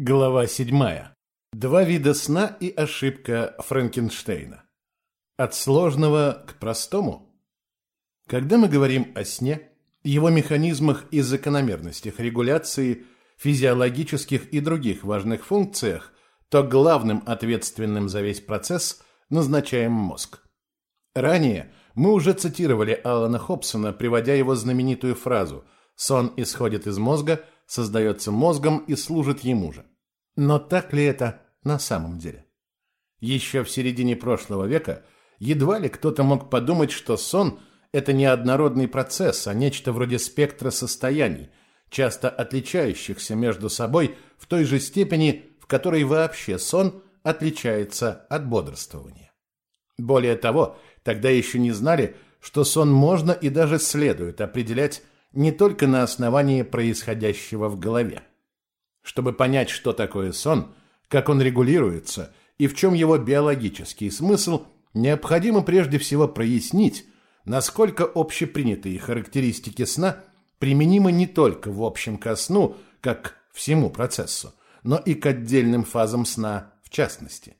Глава 7. Два вида сна и ошибка Франкенштейна. От сложного к простому. Когда мы говорим о сне, его механизмах и закономерностях регуляции, физиологических и других важных функциях, то главным ответственным за весь процесс назначаем мозг. Ранее мы уже цитировали Алана Хобсона, приводя его знаменитую фразу «сон исходит из мозга», создается мозгом и служит ему же. Но так ли это на самом деле? Еще в середине прошлого века едва ли кто-то мог подумать, что сон – это не однородный процесс, а нечто вроде спектра состояний, часто отличающихся между собой в той же степени, в которой вообще сон отличается от бодрствования. Более того, тогда еще не знали, что сон можно и даже следует определять не только на основании происходящего в голове. Чтобы понять, что такое сон, как он регулируется и в чем его биологический смысл, необходимо прежде всего прояснить, насколько общепринятые характеристики сна применимы не только в общем ко сну, как к всему процессу, но и к отдельным фазам сна в частности.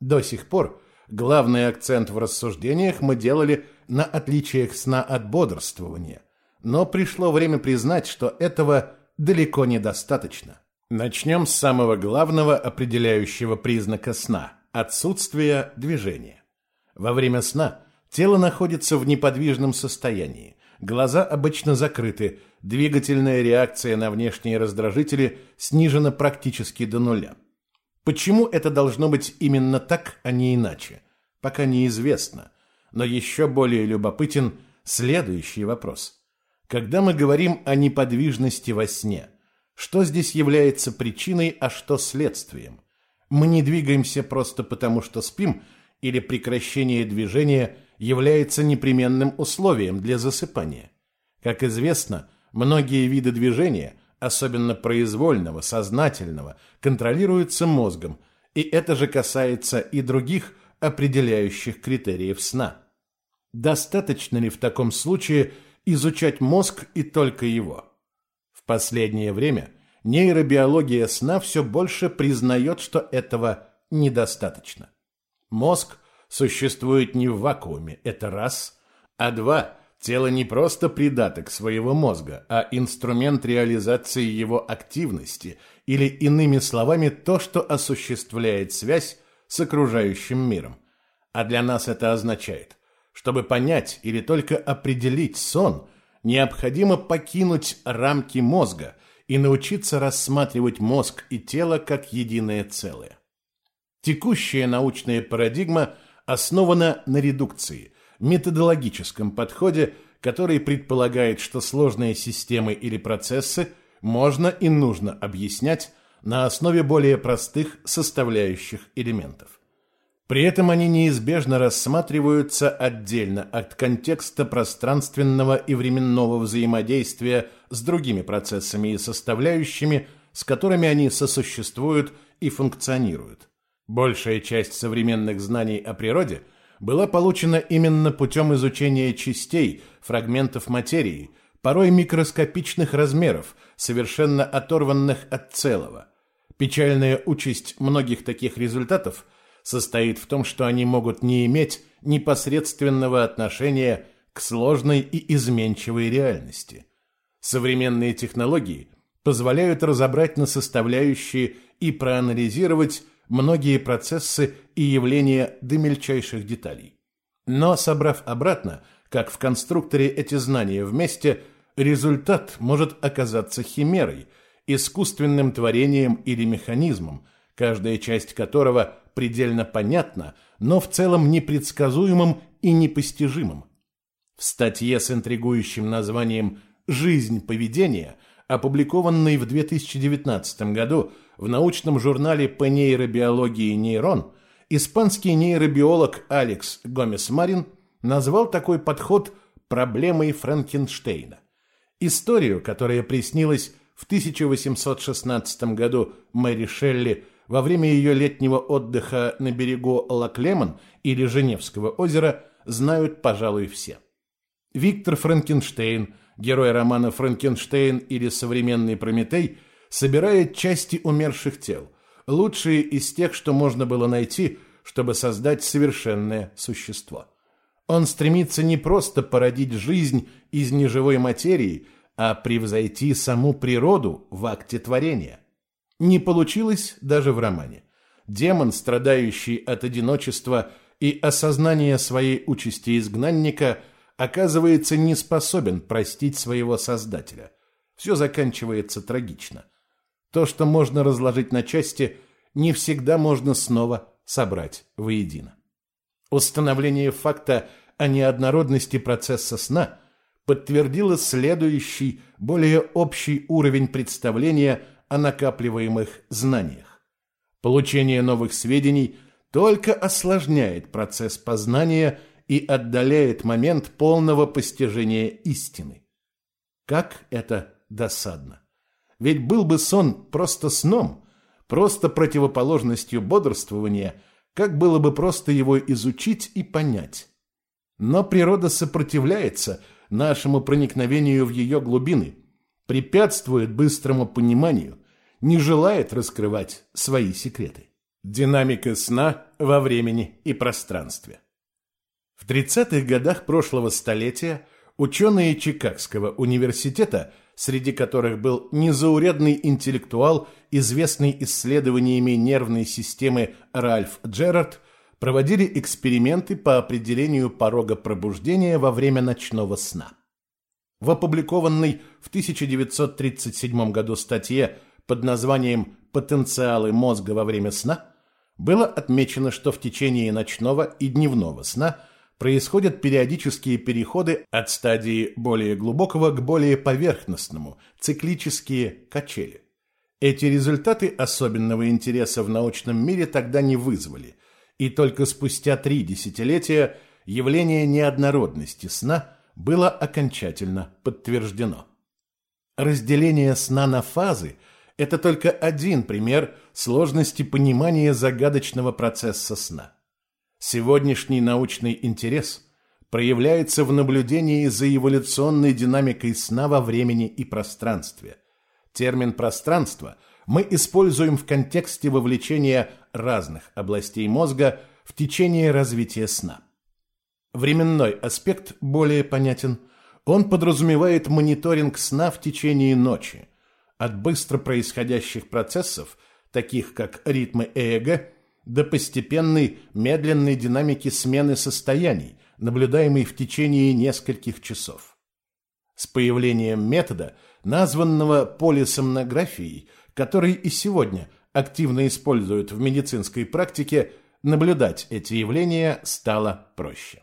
До сих пор главный акцент в рассуждениях мы делали на отличиях сна от бодрствования, но пришло время признать, что этого далеко недостаточно. Начнем с самого главного определяющего признака сна – отсутствия движения. Во время сна тело находится в неподвижном состоянии, глаза обычно закрыты, двигательная реакция на внешние раздражители снижена практически до нуля. Почему это должно быть именно так, а не иначе? Пока неизвестно. Но еще более любопытен следующий вопрос. Когда мы говорим о неподвижности во сне, что здесь является причиной, а что следствием? Мы не двигаемся просто потому, что спим, или прекращение движения является непременным условием для засыпания? Как известно, многие виды движения, особенно произвольного, сознательного, контролируются мозгом, и это же касается и других определяющих критериев сна. Достаточно ли в таком случае – изучать мозг и только его. В последнее время нейробиология сна все больше признает, что этого недостаточно. Мозг существует не в вакууме, это раз, а два – тело не просто придаток своего мозга, а инструмент реализации его активности или, иными словами, то, что осуществляет связь с окружающим миром. А для нас это означает – чтобы понять или только определить сон, необходимо покинуть рамки мозга и научиться рассматривать мозг и тело как единое целое. Текущая научная парадигма основана на редукции, методологическом подходе, который предполагает, что сложные системы или процессы можно и нужно объяснять на основе более простых составляющих элементов. При этом они неизбежно рассматриваются отдельно от контекста пространственного и временного взаимодействия с другими процессами и составляющими, с которыми они сосуществуют и функционируют. Большая часть современных знаний о природе была получена именно путем изучения частей, фрагментов материи, порой микроскопичных размеров, совершенно оторванных от целого. Печальная участь многих таких результатов – состоит в том, что они могут не иметь непосредственного отношения к сложной и изменчивой реальности. Современные технологии позволяют разобрать на составляющие и проанализировать многие процессы и явления до мельчайших деталей. Но, собрав обратно, как в конструкторе эти знания вместе, результат может оказаться химерой, искусственным творением или механизмом, каждая часть которого предельно понятно, но в целом непредсказуемым и непостижимым. В статье с интригующим названием «Жизнь поведения», опубликованной в 2019 году в научном журнале по нейробиологии «Нейрон», испанский нейробиолог Алекс Гомес-Марин назвал такой подход проблемой Франкенштейна. Историю, которая приснилась в 1816 году Мэри Шелли – во время ее летнего отдыха на берегу Лаклемон или Женевского озера знают, пожалуй, все. Виктор Франкенштейн, герой романа «Франкенштейн» или «Современный Прометей», собирает части умерших тел, лучшие из тех, что можно было найти, чтобы создать совершенное существо. Он стремится не просто породить жизнь из неживой материи, а превзойти саму природу в акте творения. Не получилось даже в романе. Демон, страдающий от одиночества и осознания своей участи изгнанника, оказывается не способен простить своего создателя. Все заканчивается трагично. То, что можно разложить на части, не всегда можно снова собрать воедино. Установление факта о неоднородности процесса сна подтвердило следующий, более общий уровень представления о накапливаемых знаниях. Получение новых сведений только осложняет процесс познания и отдаляет момент полного постижения истины. Как это досадно! Ведь был бы сон просто сном, просто противоположностью бодрствования, как было бы просто его изучить и понять. Но природа сопротивляется нашему проникновению в ее глубины, препятствует быстрому пониманию, не желает раскрывать свои секреты. Динамика сна во времени и пространстве. В 30-х годах прошлого столетия ученые Чикагского университета, среди которых был незаурядный интеллектуал, известный исследованиями нервной системы Ральф Джерард, проводили эксперименты по определению порога пробуждения во время ночного сна. В опубликованной в 1937 году статье под названием «Потенциалы мозга во время сна» было отмечено, что в течение ночного и дневного сна происходят периодические переходы от стадии более глубокого к более поверхностному, циклические качели. Эти результаты особенного интереса в научном мире тогда не вызвали, и только спустя три десятилетия явление неоднородности сна было окончательно подтверждено. Разделение сна на фазы – это только один пример сложности понимания загадочного процесса сна. Сегодняшний научный интерес проявляется в наблюдении за эволюционной динамикой сна во времени и пространстве. Термин «пространство» мы используем в контексте вовлечения разных областей мозга в течение развития сна. Временной аспект более понятен. Он подразумевает мониторинг сна в течение ночи – от быстро происходящих процессов, таких как ритмы ЭЭГ, до постепенной медленной динамики смены состояний, наблюдаемой в течение нескольких часов. С появлением метода, названного полисомнографией, который и сегодня активно используют в медицинской практике, наблюдать эти явления стало проще.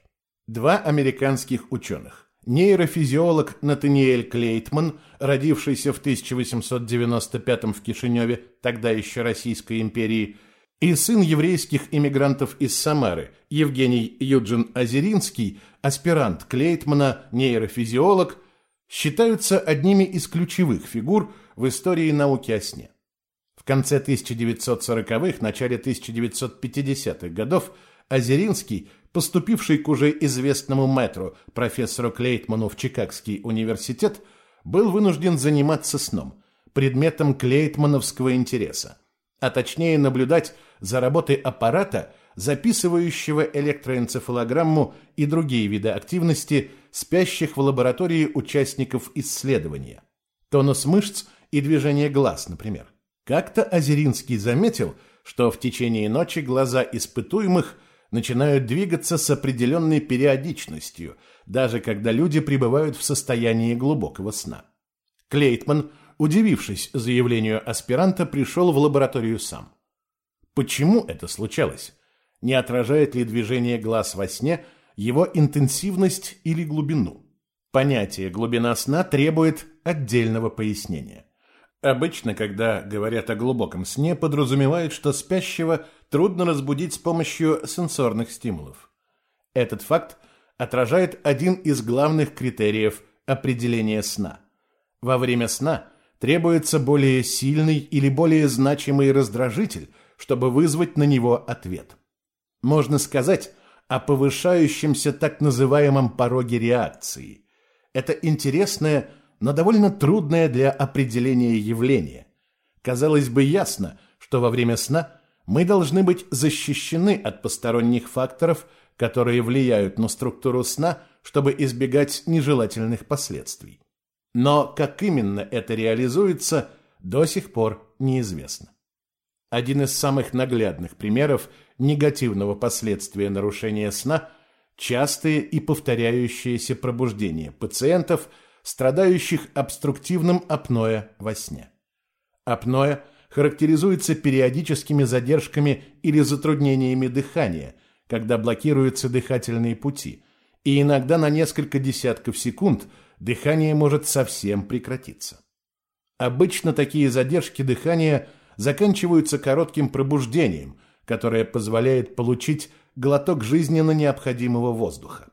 Два американских ученых Нейрофизиолог Натаниэль Клейтман, родившийся в 1895 в Кишиневе, тогда еще Российской империи, и сын еврейских иммигрантов из Самары, Евгений Юджин Азеринский, аспирант Клейтмана, нейрофизиолог, считаются одними из ключевых фигур в истории науки о сне. В конце 1940-х, начале 1950-х годов Азеринский – поступивший к уже известному мэтру, профессору Клейтману в Чикагский университет, был вынужден заниматься сном, предметом клейтмановского интереса, а точнее наблюдать за работой аппарата, записывающего электроэнцефалограмму и другие виды активности спящих в лаборатории участников исследования. Тонус мышц и движение глаз, например. Как-то Озеринский заметил, что в течение ночи глаза испытуемых начинают двигаться с определенной периодичностью, даже когда люди пребывают в состоянии глубокого сна. Клейтман, удивившись заявлению аспиранта, пришел в лабораторию сам. Почему это случалось? Не отражает ли движение глаз во сне его интенсивность или глубину? Понятие «глубина сна» требует отдельного пояснения. Обычно, когда говорят о глубоком сне, подразумевают, что спящего трудно разбудить с помощью сенсорных стимулов. Этот факт отражает один из главных критериев определения сна. Во время сна требуется более сильный или более значимый раздражитель, чтобы вызвать на него ответ. Можно сказать о повышающемся так называемом пороге реакции. Это интересное, но довольно трудное для определения явление. Казалось бы ясно, что во время сна мы должны быть защищены от посторонних факторов, которые влияют на структуру сна, чтобы избегать нежелательных последствий. Но как именно это реализуется, до сих пор неизвестно. Один из самых наглядных примеров негативного последствия нарушения сна – частые и повторяющиеся пробуждения пациентов, страдающих обструктивным апноэ во сне. Апноэ характеризуется периодическими задержками или затруднениями дыхания, когда блокируются дыхательные пути, и иногда на несколько десятков секунд дыхание может совсем прекратиться. Обычно такие задержки дыхания заканчиваются коротким пробуждением, которое позволяет получить глоток жизненно необходимого воздуха.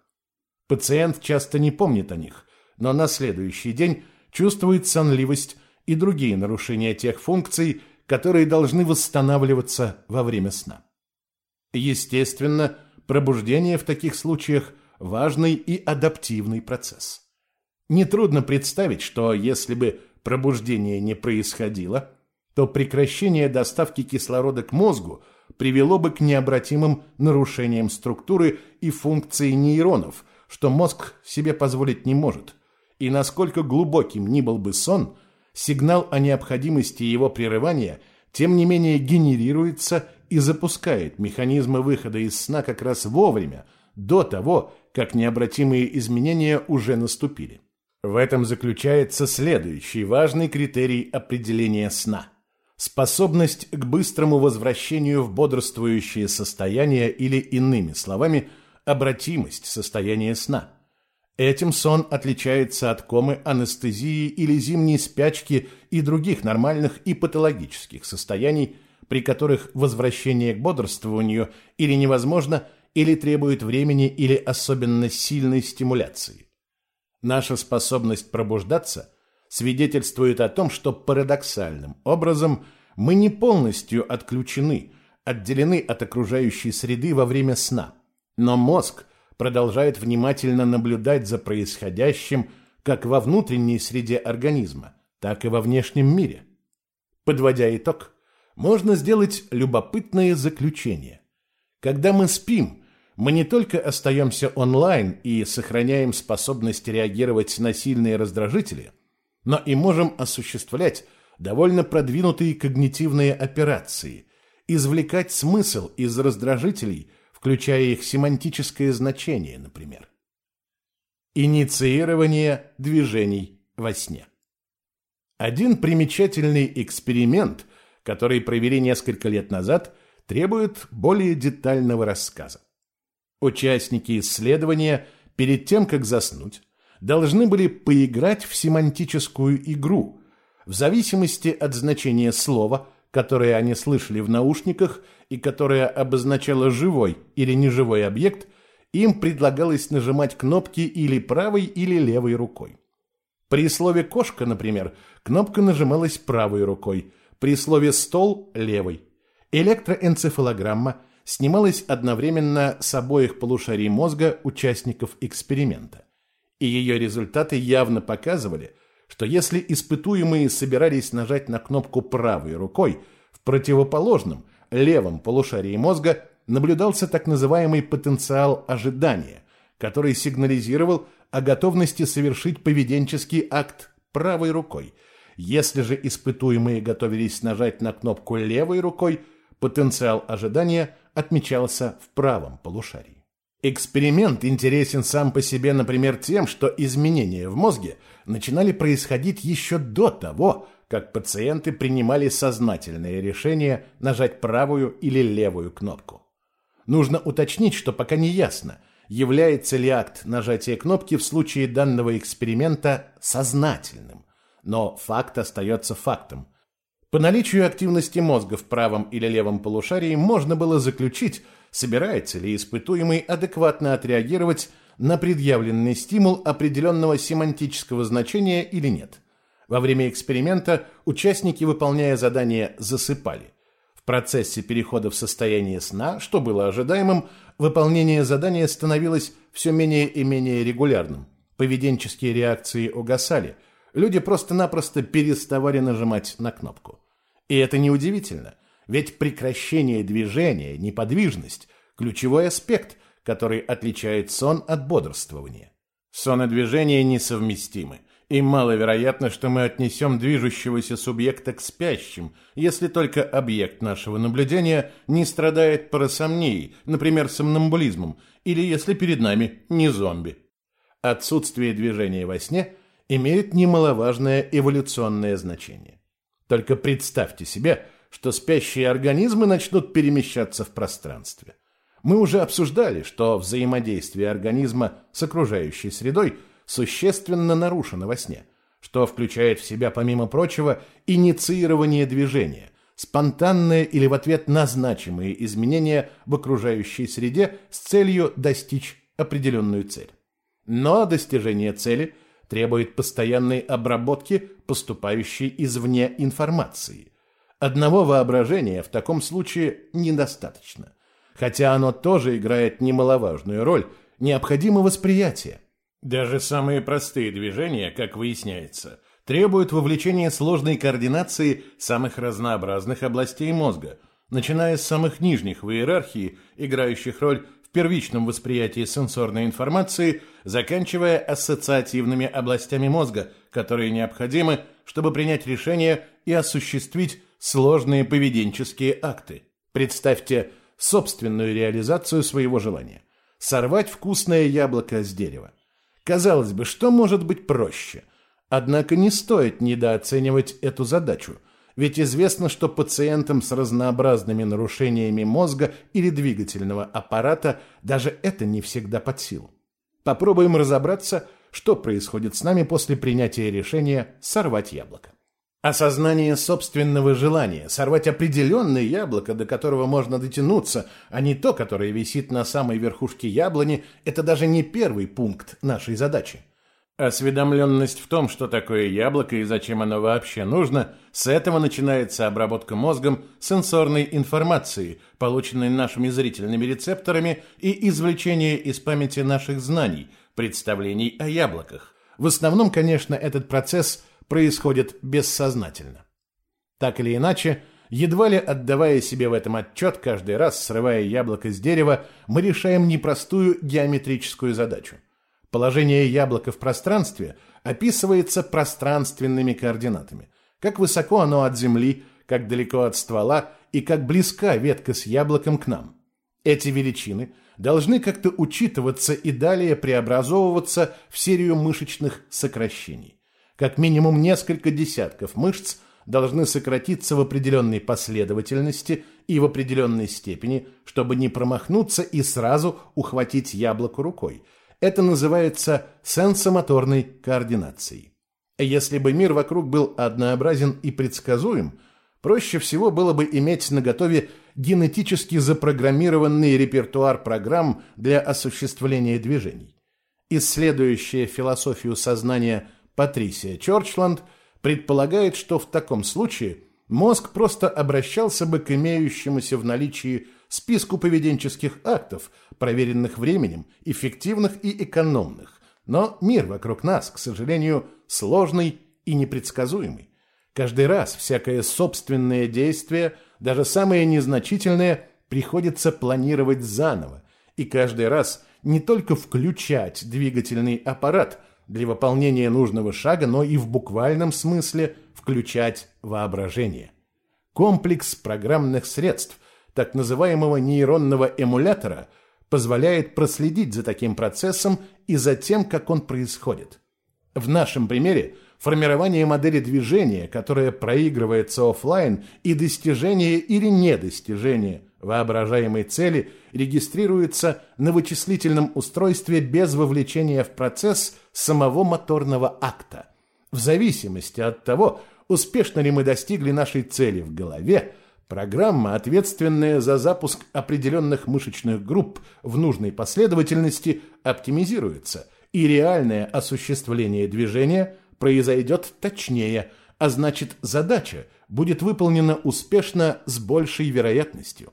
Пациент часто не помнит о них, но на следующий день чувствует сонливость и другие нарушения тех функций, которые должны восстанавливаться во время сна. Естественно, пробуждение в таких случаях – важный и адаптивный процесс. Нетрудно представить, что если бы пробуждение не происходило, то прекращение доставки кислорода к мозгу – привело бы к необратимым нарушениям структуры и функции нейронов, что мозг себе позволить не может. И насколько глубоким ни был бы сон, сигнал о необходимости его прерывания тем не менее генерируется и запускает механизмы выхода из сна как раз вовремя, до того, как необратимые изменения уже наступили. В этом заключается следующий важный критерий определения сна – способность к быстрому возвращению в бодрствующее состояние или, иными словами, обратимость состояния сна. Этим сон отличается от комы, анестезии или зимней спячки и других нормальных и патологических состояний, при которых возвращение к бодрствованию или невозможно, или требует времени или особенно сильной стимуляции. Наша способность пробуждаться – свидетельствует о том, что парадоксальным образом мы не полностью отключены, отделены от окружающей среды во время сна, но мозг продолжает внимательно наблюдать за происходящим как во внутренней среде организма, так и во внешнем мире. Подводя итог, можно сделать любопытное заключение. Когда мы спим, мы не только остаемся онлайн и сохраняем способность реагировать на сильные раздражители – но и можем осуществлять довольно продвинутые когнитивные операции, извлекать смысл из раздражителей, включая их семантическое значение, например. Инициирование движений во сне. Один примечательный эксперимент, который провели несколько лет назад, требует более детального рассказа. Участники исследования перед тем, как заснуть, должны были поиграть в семантическую игру. В зависимости от значения слова, которое они слышали в наушниках и которое обозначало живой или неживой объект, им предлагалось нажимать кнопки или правой, или левой рукой. При слове «кошка», например, кнопка нажималась правой рукой, при слове «стол» – левой. Электроэнцефалограмма снималась одновременно с обоих полушарий мозга участников эксперимента и ее результаты явно показывали, что если испытуемые собирались нажать на кнопку правой рукой, в противоположном, левом полушарии мозга наблюдался так называемый потенциал ожидания, который сигнализировал о готовности совершить поведенческий акт правой рукой. Если же испытуемые готовились нажать на кнопку левой рукой, потенциал ожидания отмечался в правом полушарии. Эксперимент интересен сам по себе, например, тем, что изменения в мозге начинали происходить еще до того, как пациенты принимали сознательное решение нажать правую или левую кнопку. Нужно уточнить, что пока не ясно, является ли акт нажатия кнопки в случае данного эксперимента сознательным. Но факт остается фактом. По наличию активности мозга в правом или левом полушарии можно было заключить, собирается ли испытуемый адекватно отреагировать на предъявленный стимул определенного семантического значения или нет. Во время эксперимента участники, выполняя задание, засыпали. В процессе перехода в состояние сна, что было ожидаемым, выполнение задания становилось все менее и менее регулярным. Поведенческие реакции угасали. Люди просто-напросто переставали нажимать на кнопку. И это неудивительно, ведь прекращение движения, неподвижность – ключевой аспект, который отличает сон от бодрствования. Сон и движение несовместимы, и маловероятно, что мы отнесем движущегося субъекта к спящим, если только объект нашего наблюдения не страдает парасомнией, например, сомнамбулизмом, или если перед нами не зомби. Отсутствие движения во сне имеет немаловажное эволюционное значение. Только представьте себе, что спящие организмы начнут перемещаться в пространстве. Мы уже обсуждали, что взаимодействие организма с окружающей средой существенно нарушено во сне, что включает в себя, помимо прочего, инициирование движения, спонтанные или в ответ на значимые изменения в окружающей среде с целью достичь определенную цель. Но достижение цели требует постоянной обработки поступающей извне информации. Одного воображения в таком случае недостаточно – Хотя оно тоже играет немаловажную роль, необходимо восприятие. Даже самые простые движения, как выясняется, требуют вовлечения сложной координации самых разнообразных областей мозга, начиная с самых нижних в иерархии, играющих роль в первичном восприятии сенсорной информации, заканчивая ассоциативными областями мозга, которые необходимы, чтобы принять решение и осуществить сложные поведенческие акты. Представьте собственную реализацию своего желания. Сорвать вкусное яблоко с дерева. Казалось бы, что может быть проще? Однако не стоит недооценивать эту задачу, ведь известно, что пациентам с разнообразными нарушениями мозга или двигательного аппарата даже это не всегда под силу. Попробуем разобраться, что происходит с нами после принятия решения сорвать яблоко. Осознание собственного желания сорвать определенное яблоко, до которого можно дотянуться, а не то, которое висит на самой верхушке яблони, это даже не первый пункт нашей задачи. Осведомленность в том, что такое яблоко и зачем оно вообще нужно, с этого начинается обработка мозгом сенсорной информации, полученной нашими зрительными рецепторами, и извлечение из памяти наших знаний, представлений о яблоках. В основном, конечно, этот процесс – происходит бессознательно. Так или иначе, едва ли отдавая себе в этом отчет, каждый раз срывая яблоко с дерева, мы решаем непростую геометрическую задачу. Положение яблока в пространстве описывается пространственными координатами. Как высоко оно от земли, как далеко от ствола и как близка ветка с яблоком к нам. Эти величины должны как-то учитываться и далее преобразовываться в серию мышечных сокращений. Как минимум несколько десятков мышц должны сократиться в определенной последовательности и в определенной степени, чтобы не промахнуться и сразу ухватить яблоко рукой. Это называется сенсомоторной координацией. Если бы мир вокруг был однообразен и предсказуем, проще всего было бы иметь наготове генетически запрограммированный репертуар программ для осуществления движений. Исследующая философию сознания – Патрисия Чорчланд предполагает, что в таком случае мозг просто обращался бы к имеющемуся в наличии списку поведенческих актов, проверенных временем, эффективных и экономных. Но мир вокруг нас, к сожалению, сложный и непредсказуемый. Каждый раз всякое собственное действие, даже самое незначительное, приходится планировать заново, и каждый раз не только включать двигательный аппарат – для выполнения нужного шага, но и в буквальном смысле включать воображение. Комплекс программных средств, так называемого нейронного эмулятора, позволяет проследить за таким процессом и за тем, как он происходит. В нашем примере формирование модели движения, которая проигрывается офлайн, и достижение или недостижение воображаемой цели регистрируется на вычислительном устройстве без вовлечения в процесс самого моторного акта. В зависимости от того, успешно ли мы достигли нашей цели в голове, программа, ответственная за запуск определенных мышечных групп в нужной последовательности, оптимизируется, и реальное осуществление движения произойдет точнее, а значит задача будет выполнена успешно с большей вероятностью.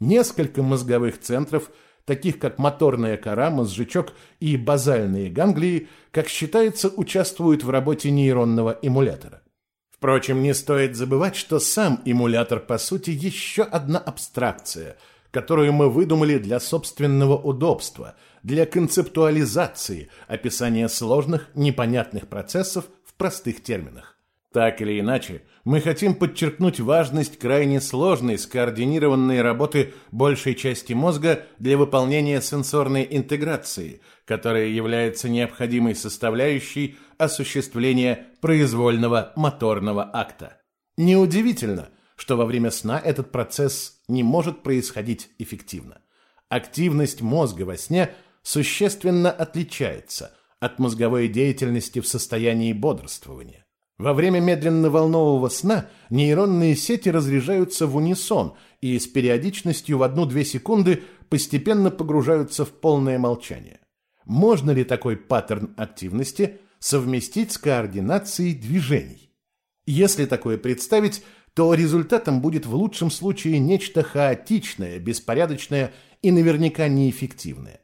Несколько мозговых центров, таких как моторная кора, мозжечок и базальные ганглии, как считается, участвуют в работе нейронного эмулятора. Впрочем, не стоит забывать, что сам эмулятор по сути еще одна абстракция, которую мы выдумали для собственного удобства, для концептуализации, описания сложных, непонятных процессов в простых терминах. Так или иначе, мы хотим подчеркнуть важность крайне сложной скоординированной работы большей части мозга для выполнения сенсорной интеграции, которая является необходимой составляющей осуществления произвольного моторного акта. Неудивительно, что во время сна этот процесс не может происходить эффективно. Активность мозга во сне существенно отличается от мозговой деятельности в состоянии бодрствования. Во время медленно-волнового сна нейронные сети разряжаются в унисон и с периодичностью в 1-2 секунды постепенно погружаются в полное молчание. Можно ли такой паттерн активности совместить с координацией движений? Если такое представить, то результатом будет в лучшем случае нечто хаотичное, беспорядочное и наверняка неэффективное.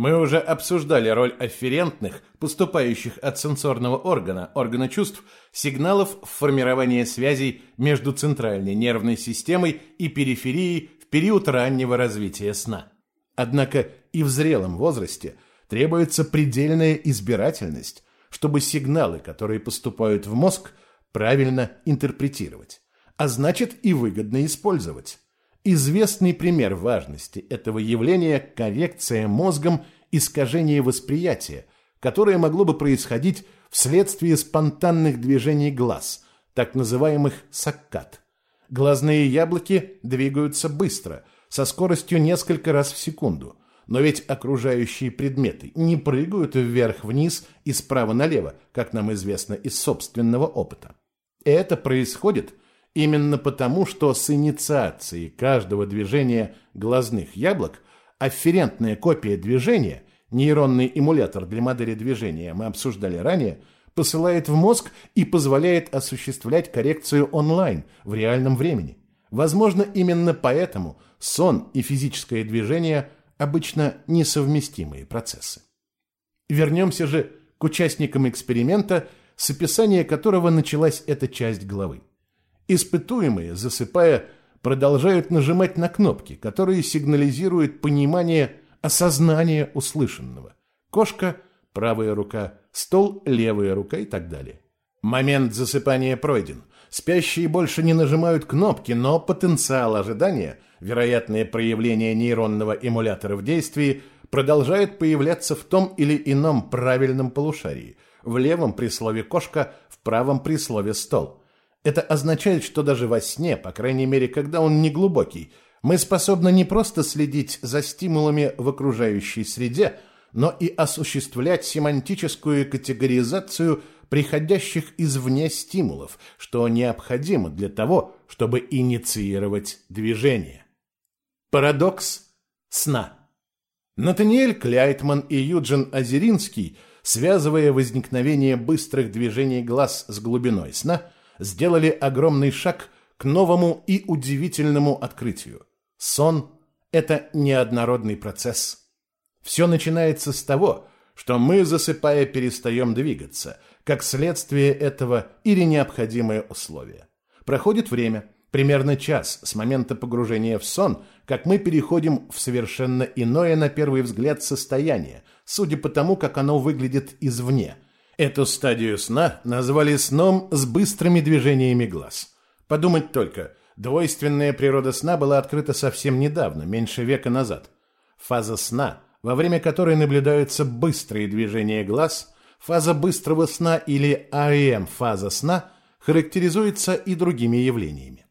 Мы уже обсуждали роль афферентных, поступающих от сенсорного органа, органа чувств, сигналов в формировании связей между центральной нервной системой и периферией в период раннего развития сна. Однако и в зрелом возрасте требуется предельная избирательность, чтобы сигналы, которые поступают в мозг, правильно интерпретировать, а значит и выгодно использовать. Известный пример важности этого явления – коррекция мозгом искажения восприятия, которое могло бы происходить вследствие спонтанных движений глаз, так называемых саккат. Глазные яблоки двигаются быстро, со скоростью несколько раз в секунду, но ведь окружающие предметы не прыгают вверх-вниз и справа налево, как нам известно из собственного опыта. Это происходит – Именно потому, что с инициацией каждого движения глазных яблок афферентная копия движения, нейронный эмулятор для модели движения мы обсуждали ранее, посылает в мозг и позволяет осуществлять коррекцию онлайн в реальном времени. Возможно, именно поэтому сон и физическое движение обычно несовместимые процессы. Вернемся же к участникам эксперимента, с описания которого началась эта часть главы. Испытуемые, засыпая, продолжают нажимать на кнопки, которые сигнализируют понимание, осознание услышанного. Кошка – правая рука, стол – левая рука и так далее. Момент засыпания пройден. Спящие больше не нажимают кнопки, но потенциал ожидания, вероятное проявление нейронного эмулятора в действии, продолжает появляться в том или ином правильном полушарии. В левом при слове «кошка», в правом при слове «стол». Это означает, что даже во сне, по крайней мере, когда он не глубокий, мы способны не просто следить за стимулами в окружающей среде, но и осуществлять семантическую категоризацию приходящих извне стимулов, что необходимо для того, чтобы инициировать движение. Парадокс сна. Натаниэль Кляйтман и Юджин Азеринский, связывая возникновение быстрых движений глаз с глубиной сна, сделали огромный шаг к новому и удивительному открытию. Сон – это неоднородный процесс. Все начинается с того, что мы, засыпая, перестаем двигаться, как следствие этого или необходимое условие. Проходит время, примерно час с момента погружения в сон, как мы переходим в совершенно иное на первый взгляд состояние, судя по тому, как оно выглядит извне – Эту стадию сна назвали сном с быстрыми движениями глаз. Подумать только, двойственная природа сна была открыта совсем недавно, меньше века назад. Фаза сна, во время которой наблюдаются быстрые движения глаз, фаза быстрого сна или REM-фаза сна, характеризуется и другими явлениями.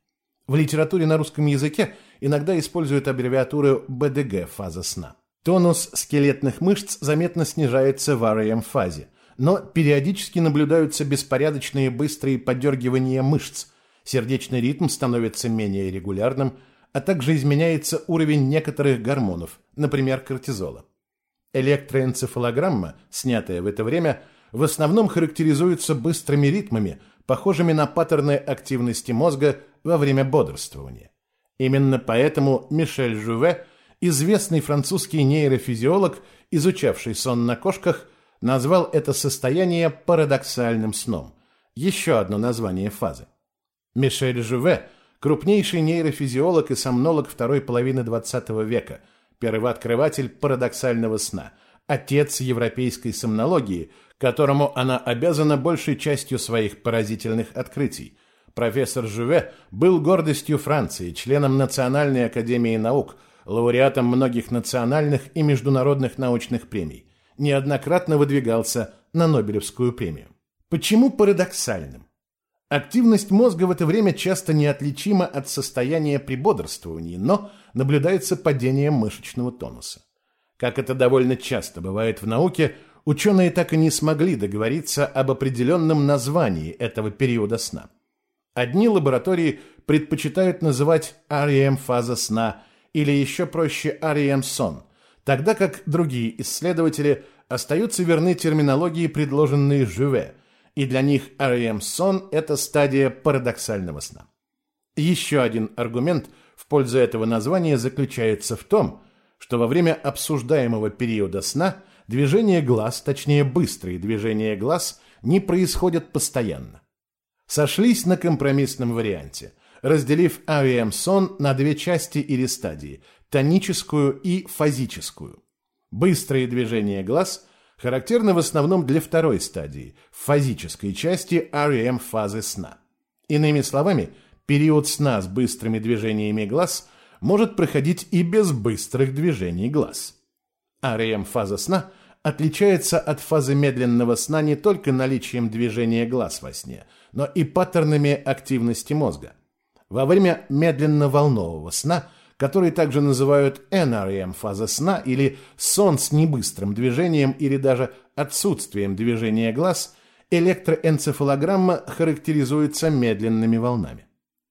В литературе на русском языке иногда используют аббревиатуру БДГ – фаза сна. Тонус скелетных мышц заметно снижается в REM-фазе – но периодически наблюдаются беспорядочные быстрые подергивания мышц, сердечный ритм становится менее регулярным, а также изменяется уровень некоторых гормонов, например, кортизола. Электроэнцефалограмма, снятая в это время, в основном характеризуется быстрыми ритмами, похожими на паттерны активности мозга во время бодрствования. Именно поэтому Мишель Жуве, известный французский нейрофизиолог, изучавший сон на кошках, назвал это состояние парадоксальным сном. Еще одно название фазы. Мишель Жуве – крупнейший нейрофизиолог и сомнолог второй половины XX века, первооткрыватель парадоксального сна, отец европейской сомнологии, которому она обязана большей частью своих поразительных открытий. Профессор Жуве был гордостью Франции, членом Национальной академии наук, лауреатом многих национальных и международных научных премий, неоднократно выдвигался на Нобелевскую премию. Почему парадоксальным? Активность мозга в это время часто неотличима от состояния при бодрствовании, но наблюдается падение мышечного тонуса. Как это довольно часто бывает в науке, ученые так и не смогли договориться об определенном названии этого периода сна. Одни лаборатории предпочитают называть REM-фаза сна или еще проще REM-сон, тогда как другие исследователи остаются верны терминологии, предложенной Жюве, и для них REM-сон – это стадия парадоксального сна. Еще один аргумент в пользу этого названия заключается в том, что во время обсуждаемого периода сна движение глаз, точнее быстрые движения глаз, не происходят постоянно. Сошлись на компромиссном варианте, разделив REM-сон на две части или стадии – тоническую и фазическую. Быстрые движения глаз характерны в основном для второй стадии, фазической части REM-фазы сна. Иными словами, период сна с быстрыми движениями глаз может проходить и без быстрых движений глаз. REM-фаза сна отличается от фазы медленного сна не только наличием движения глаз во сне, но и паттернами активности мозга. Во время медленно-волнового сна – который также называют NREM фаза сна или сон с небыстрым движением или даже отсутствием движения глаз, электроэнцефалограмма характеризуется медленными волнами.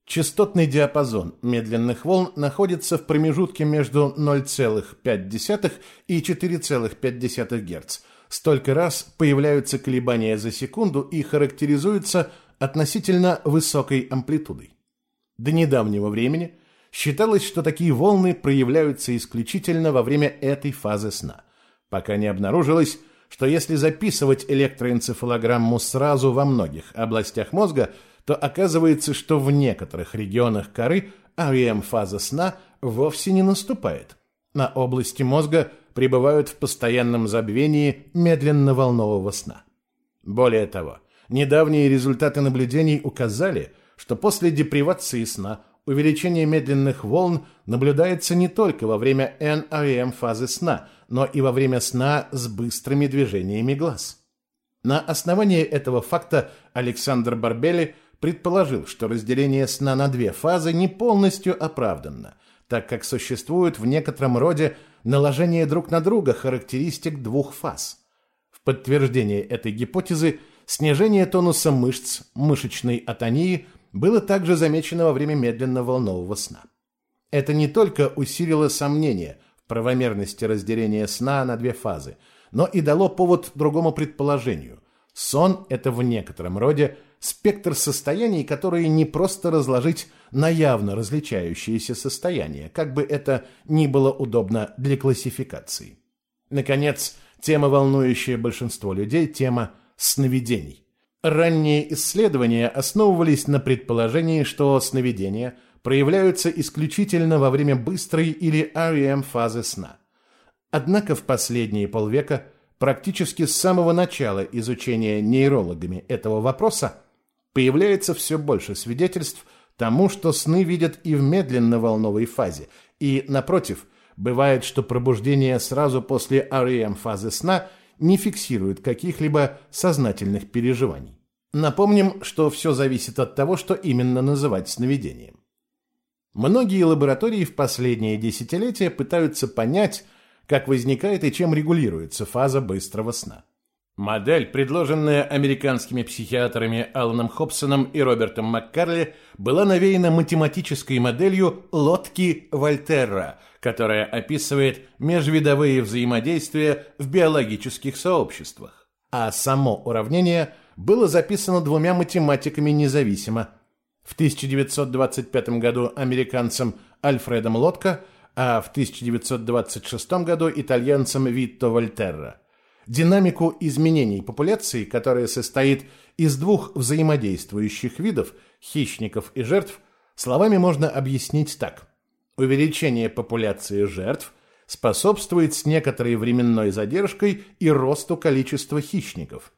Частотный диапазон медленных волн находится в промежутке между 0,5 и 4,5 Гц. Столько раз появляются колебания за секунду и характеризуются относительно высокой амплитудой. До недавнего времени – Считалось, что такие волны проявляются исключительно во время этой фазы сна, пока не обнаружилось, что если записывать электроэнцефалограмму сразу во многих областях мозга, то оказывается, что в некоторых регионах коры REM-фаза сна вовсе не наступает. На области мозга пребывают в постоянном забвении медленно-волнового сна. Более того, недавние результаты наблюдений указали, что после депривации сна увеличение медленных волн наблюдается не только во время NREM фазы сна, но и во время сна с быстрыми движениями глаз. На основании этого факта Александр Барбели предположил, что разделение сна на две фазы не полностью оправданно, так как существует в некотором роде наложение друг на друга характеристик двух фаз. В подтверждение этой гипотезы снижение тонуса мышц, мышечной атонии – было также замечено во время медленно-волнового сна. Это не только усилило сомнения в правомерности разделения сна на две фазы, но и дало повод другому предположению. Сон – это в некотором роде спектр состояний, которые не просто разложить на явно различающиеся состояния, как бы это ни было удобно для классификации. Наконец, тема, волнующая большинство людей – тема сновидений. Ранние исследования основывались на предположении, что сновидения проявляются исключительно во время быстрой или REM-фазы сна. Однако в последние полвека, практически с самого начала изучения нейрологами этого вопроса, появляется все больше свидетельств тому, что сны видят и в медленно-волновой фазе, и, напротив, бывает, что пробуждение сразу после REM-фазы сна – не фиксирует каких-либо сознательных переживаний. Напомним, что все зависит от того, что именно называть сновидением. Многие лаборатории в последние десятилетия пытаются понять, как возникает и чем регулируется фаза быстрого сна. Модель, предложенная американскими психиатрами Аланом Хобсоном и Робертом Маккарли, была навеяна математической моделью лодки Вольтерра, которая описывает межвидовые взаимодействия в биологических сообществах. А само уравнение было записано двумя математиками независимо. В 1925 году американцем Альфредом Лодко, а в 1926 году итальянцем Витто Вольтерра – Динамику изменений популяции, которая состоит из двух взаимодействующих видов – хищников и жертв, словами можно объяснить так. Увеличение популяции жертв способствует с некоторой временной задержкой и росту количества хищников.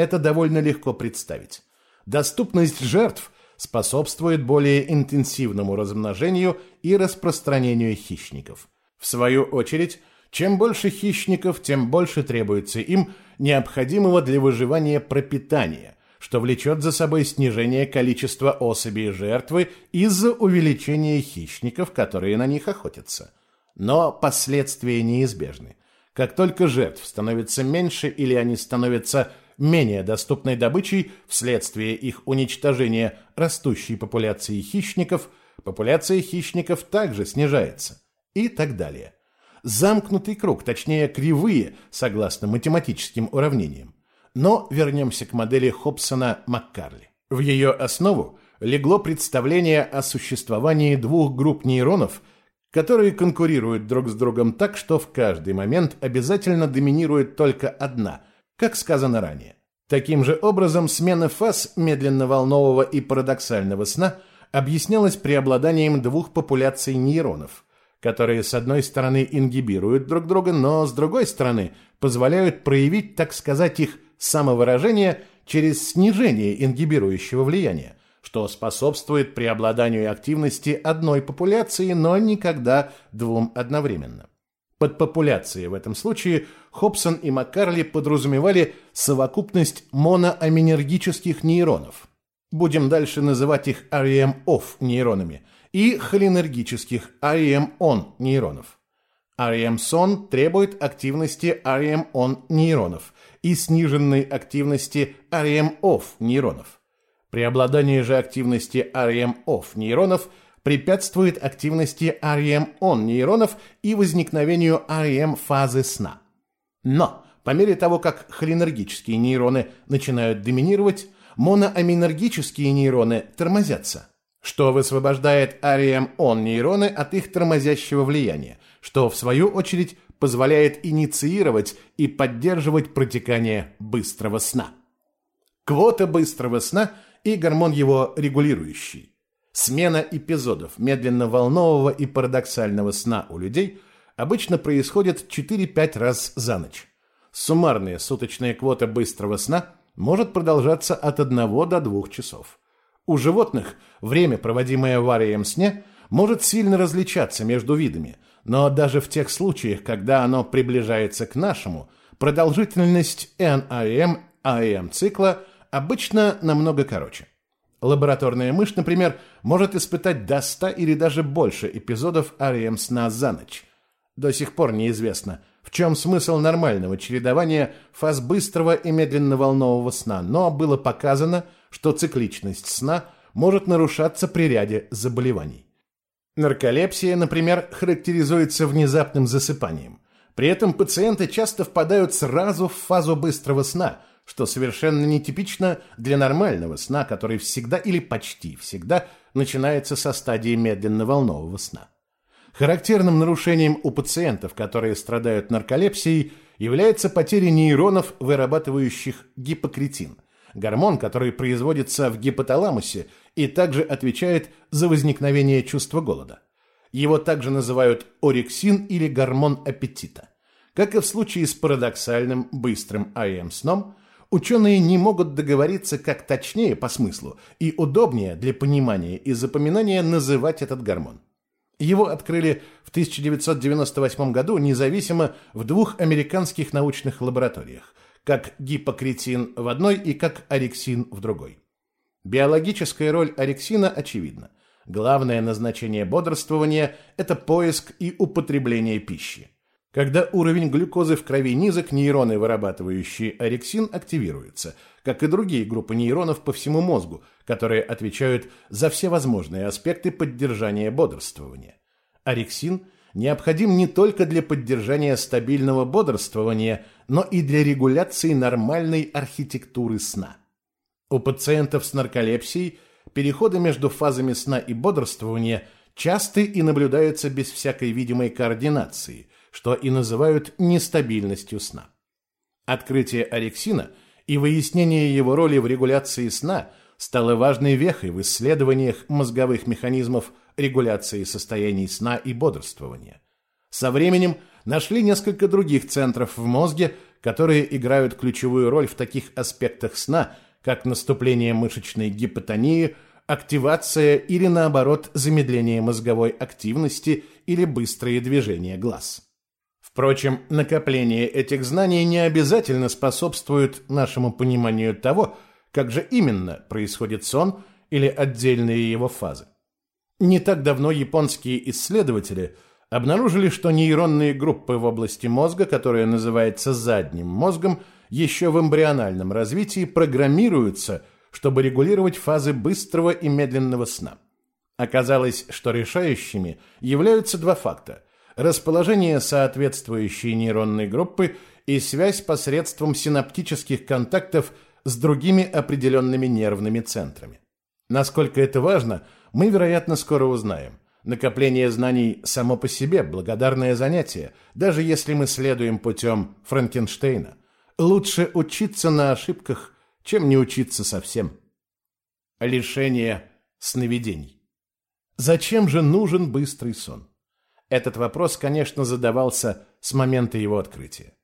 Это довольно легко представить. Доступность жертв способствует более интенсивному размножению и распространению хищников. В свою очередь, чем больше хищников, тем больше требуется им необходимого для выживания пропитания, что влечет за собой снижение количества особей жертвы из-за увеличения хищников, которые на них охотятся. Но последствия неизбежны. Как только жертв становится меньше или они становятся менее доступной добычей вследствие их уничтожения растущей популяции хищников, популяция хищников также снижается и так далее замкнутый круг, точнее кривые, согласно математическим уравнениям. Но вернемся к модели Хобсона-Маккарли. В ее основу легло представление о существовании двух групп нейронов, которые конкурируют друг с другом так, что в каждый момент обязательно доминирует только одна, как сказано ранее. Таким же образом, смена фаз медленно-волнового и парадоксального сна объяснялась преобладанием двух популяций нейронов – которые с одной стороны ингибируют друг друга, но с другой стороны позволяют проявить, так сказать, их самовыражение через снижение ингибирующего влияния, что способствует преобладанию активности одной популяции, но никогда двум одновременно. Под популяцией в этом случае Хобсон и Маккарли подразумевали совокупность моноаминергических нейронов. Будем дальше называть их REM-OFF нейронами – и холинергических REM-ON нейронов. REM-SON требует активности REM-ON нейронов и сниженной активности REM-OFF нейронов. Преобладание же активности REM-OFF нейронов препятствует активности REM-ON нейронов и возникновению REM-фазы сна. Но по мере того, как холинергические нейроны начинают доминировать, моноаминергические нейроны тормозятся что высвобождает REM-ON нейроны от их тормозящего влияния, что, в свою очередь, позволяет инициировать и поддерживать протекание быстрого сна. Квота быстрого сна и гормон его регулирующий. Смена эпизодов медленно-волнового и парадоксального сна у людей обычно происходит 4-5 раз за ночь. Суммарная суточная квота быстрого сна может продолжаться от 1 до 2 часов. У животных время, проводимое в арием сне, может сильно различаться между видами, но даже в тех случаях, когда оно приближается к нашему, продолжительность NREM-AEM цикла обычно намного короче. Лабораторная мышь, например, может испытать до 100 или даже больше эпизодов REM сна за ночь. До сих пор неизвестно, в чем смысл нормального чередования фаз быстрого и медленно-волнового сна, но было показано, что цикличность сна может нарушаться при ряде заболеваний. Нарколепсия, например, характеризуется внезапным засыпанием. При этом пациенты часто впадают сразу в фазу быстрого сна, что совершенно нетипично для нормального сна, который всегда или почти всегда начинается со стадии медленно-волнового сна. Характерным нарушением у пациентов, которые страдают нарколепсией, является потеря нейронов, вырабатывающих гипокретин – гормон, который производится в гипоталамусе и также отвечает за возникновение чувства голода. Его также называют орексин или гормон аппетита. Как и в случае с парадоксальным быстрым АМ-сном, ученые не могут договориться, как точнее по смыслу и удобнее для понимания и запоминания называть этот гормон. Его открыли в 1998 году независимо в двух американских научных лабораториях как гипокретин в одной и как орексин в другой. Биологическая роль орексина очевидна. Главное назначение бодрствования – это поиск и употребление пищи. Когда уровень глюкозы в крови низок, нейроны, вырабатывающие орексин, активируются, как и другие группы нейронов по всему мозгу, которые отвечают за все возможные аспекты поддержания бодрствования. Орексин – необходим не только для поддержания стабильного бодрствования, но и для регуляции нормальной архитектуры сна. У пациентов с нарколепсией переходы между фазами сна и бодрствования часты и наблюдаются без всякой видимой координации, что и называют нестабильностью сна. Открытие орексина и выяснение его роли в регуляции сна стало важной вехой в исследованиях мозговых механизмов регуляции состояний сна и бодрствования. Со временем нашли несколько других центров в мозге, которые играют ключевую роль в таких аспектах сна, как наступление мышечной гипотонии, активация или, наоборот, замедление мозговой активности или быстрые движения глаз. Впрочем, накопление этих знаний не обязательно способствует нашему пониманию того, как же именно происходит сон или отдельные его фазы. Не так давно японские исследователи обнаружили, что нейронные группы в области мозга, которая называется задним мозгом, еще в эмбриональном развитии программируются, чтобы регулировать фазы быстрого и медленного сна. Оказалось, что решающими являются два факта – расположение соответствующей нейронной группы и связь посредством синаптических контактов с другими определенными нервными центрами. Насколько это важно, мы, вероятно, скоро узнаем. Накопление знаний само по себе – благодарное занятие, даже если мы следуем путем Франкенштейна. Лучше учиться на ошибках, чем не учиться совсем. Лишение сновидений. Зачем же нужен быстрый сон? Этот вопрос, конечно, задавался с момента его открытия.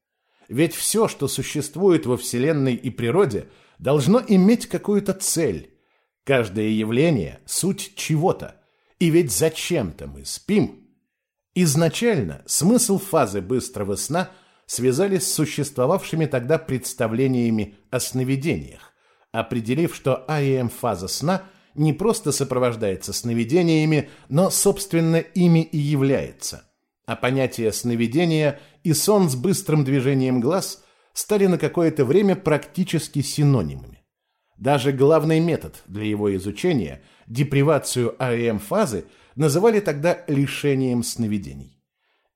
Ведь все, что существует во Вселенной и природе, должно иметь какую-то цель, Каждое явление – суть чего-то. И ведь зачем-то мы спим. Изначально смысл фазы быстрого сна связали с существовавшими тогда представлениями о сновидениях, определив, что АЭМ-фаза сна не просто сопровождается сновидениями, но, собственно, ими и является. А понятие сновидения и сон с быстрым движением глаз стали на какое-то время практически синонимами. Даже главный метод для его изучения, депривацию АЭМ-фазы, называли тогда лишением сновидений.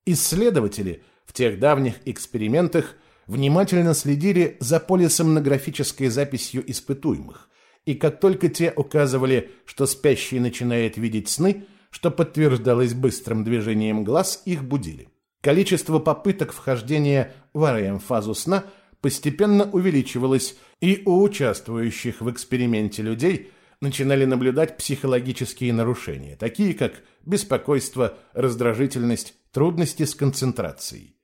Исследователи в тех давних экспериментах внимательно следили за полисомнографической записью испытуемых, и как только те указывали, что спящий начинает видеть сны, что подтверждалось быстрым движением глаз, их будили. Количество попыток вхождения в АЭМ-фазу сна постепенно увеличивалось, и у участвующих в эксперименте людей начинали наблюдать психологические нарушения, такие как беспокойство, раздражительность, трудности с концентрацией.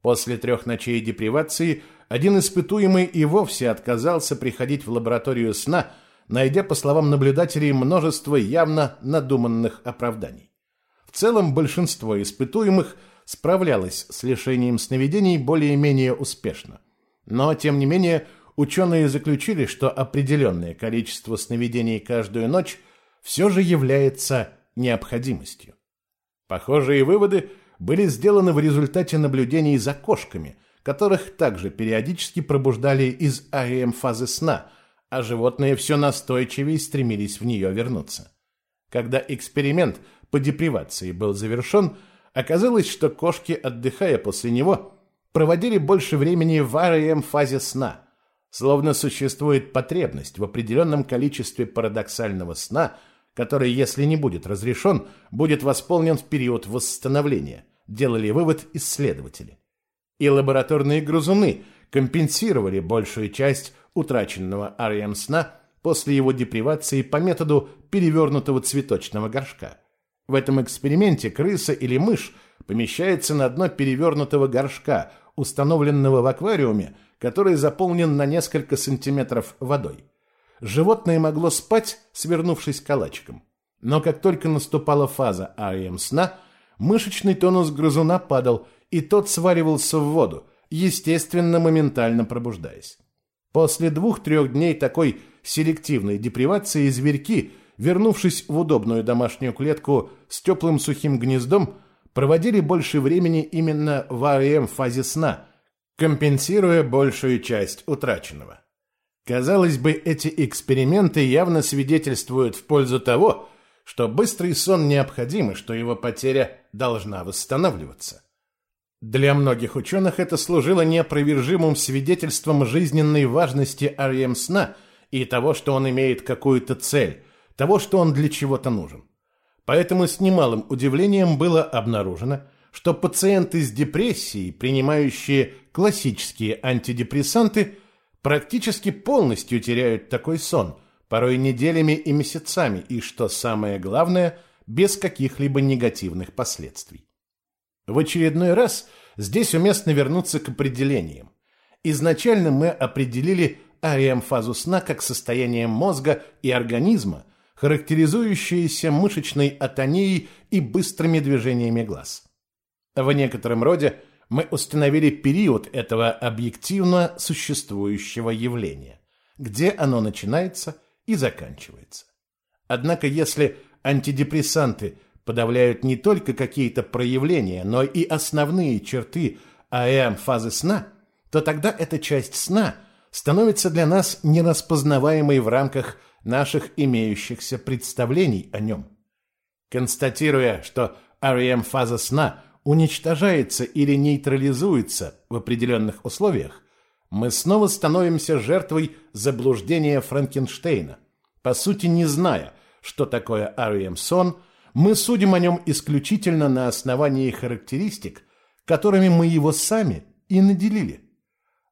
После трех ночей депривации один испытуемый и вовсе отказался приходить в лабораторию сна, найдя, по словам наблюдателей, множество явно надуманных оправданий. В целом большинство испытуемых справлялось с лишением сновидений более-менее успешно. Но, тем не менее, ученые заключили, что определенное количество сновидений каждую ночь все же является необходимостью. Похожие выводы были сделаны в результате наблюдений за кошками, которых также периодически пробуждали из АЭМ-фазы сна, а животные все настойчивее стремились в нее вернуться. Когда эксперимент по депривации был завершен, оказалось, что кошки, отдыхая после него, проводили больше времени в АРМ-фазе сна, словно существует потребность в определенном количестве парадоксального сна, который, если не будет разрешен, будет восполнен в период восстановления, делали вывод исследователи. И лабораторные грызуны компенсировали большую часть утраченного РЕМ-сна после его депривации по методу перевернутого цветочного горшка. В этом эксперименте крыса или мышь помещается на дно перевернутого горшка, установленного в аквариуме, который заполнен на несколько сантиметров водой. Животное могло спать, свернувшись калачиком. Но как только наступала фаза АМ сна, мышечный тонус грызуна падал, и тот сваривался в воду, естественно, моментально пробуждаясь. После двух-трех дней такой селективной депривации зверьки, вернувшись в удобную домашнюю клетку с теплым сухим гнездом, проводили больше времени именно в АМ-фазе сна, компенсируя большую часть утраченного. Казалось бы, эти эксперименты явно свидетельствуют в пользу того, что быстрый сон необходим и что его потеря должна восстанавливаться. Для многих ученых это служило неопровержимым свидетельством жизненной важности РЕМ-сна и того, что он имеет какую-то цель, того, что он для чего-то нужен. Поэтому с немалым удивлением было обнаружено, что пациенты с депрессией, принимающие классические антидепрессанты, практически полностью теряют такой сон, порой неделями и месяцами, и, что самое главное, без каких-либо негативных последствий. В очередной раз здесь уместно вернуться к определениям. Изначально мы определили арием-фазу сна как состояние мозга и организма, характеризующееся мышечной атонией и быстрыми движениями глаз. В некотором роде мы установили период этого объективно существующего явления, где оно начинается и заканчивается. Однако если антидепрессанты подавляют не только какие-то проявления, но и основные черты АЭМ-фазы сна, то тогда эта часть сна становится для нас нераспознаваемой в рамках наших имеющихся представлений о нем. Констатируя, что REM-фаза сна уничтожается или нейтрализуется в определенных условиях, мы снова становимся жертвой заблуждения Франкенштейна. По сути, не зная, что такое REM-сон, мы судим о нем исключительно на основании характеристик, которыми мы его сами и наделили.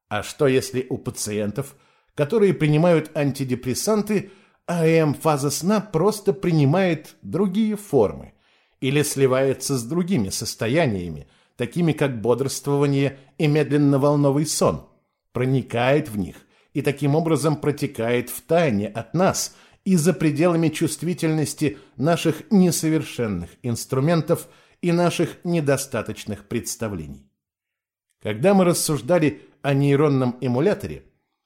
А что если у пациентов, которые принимают антидепрессанты, АМ-фаза сна просто принимает другие формы или сливается с другими состояниями, такими как бодрствование и медленно-волновый сон, проникает в них и таким образом протекает в тайне от нас и за пределами чувствительности наших несовершенных инструментов и наших недостаточных представлений. Когда мы рассуждали о нейронном эмуляторе,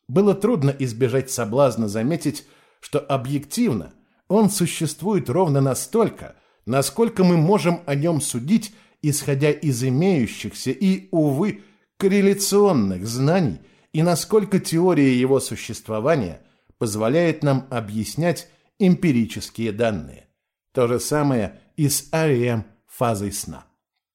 было трудно избежать соблазна заметить, что объективно он существует ровно настолько, насколько мы можем о нем судить, исходя из имеющихся и, увы, корреляционных знаний, и насколько теория его существования позволяет нам объяснять эмпирические данные. То же самое и с АРМ фазой сна.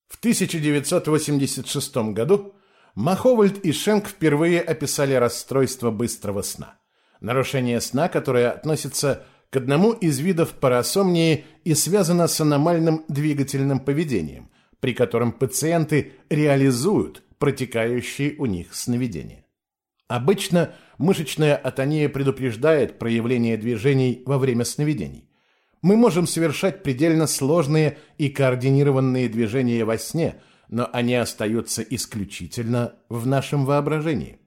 В 1986 году Маховальд и Шенк впервые описали расстройство быстрого сна. Нарушение сна, которое относится к одному из видов парасомнии и связано с аномальным двигательным поведением, при котором пациенты реализуют протекающие у них сновидения. Обычно мышечная атония предупреждает проявление движений во время сновидений мы можем совершать предельно сложные и координированные движения во сне, но они остаются исключительно в нашем воображении.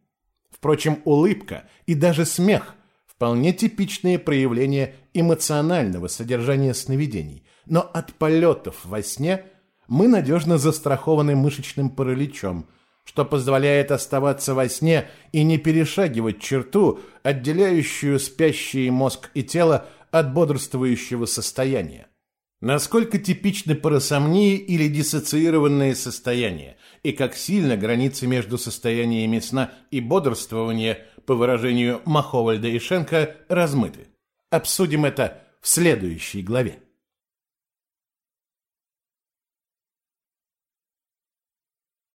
Впрочем, улыбка и даже смех – вполне типичные проявления эмоционального содержания сновидений, но от полетов во сне мы надежно застрахованы мышечным параличом, что позволяет оставаться во сне и не перешагивать черту, отделяющую спящий мозг и тело от бодрствующего состояния. Насколько типичны парасомнии или диссоциированные состояния, и как сильно границы между состояниями сна и бодрствования, по выражению Маховальда и Шенка, размыты. Обсудим это в следующей главе.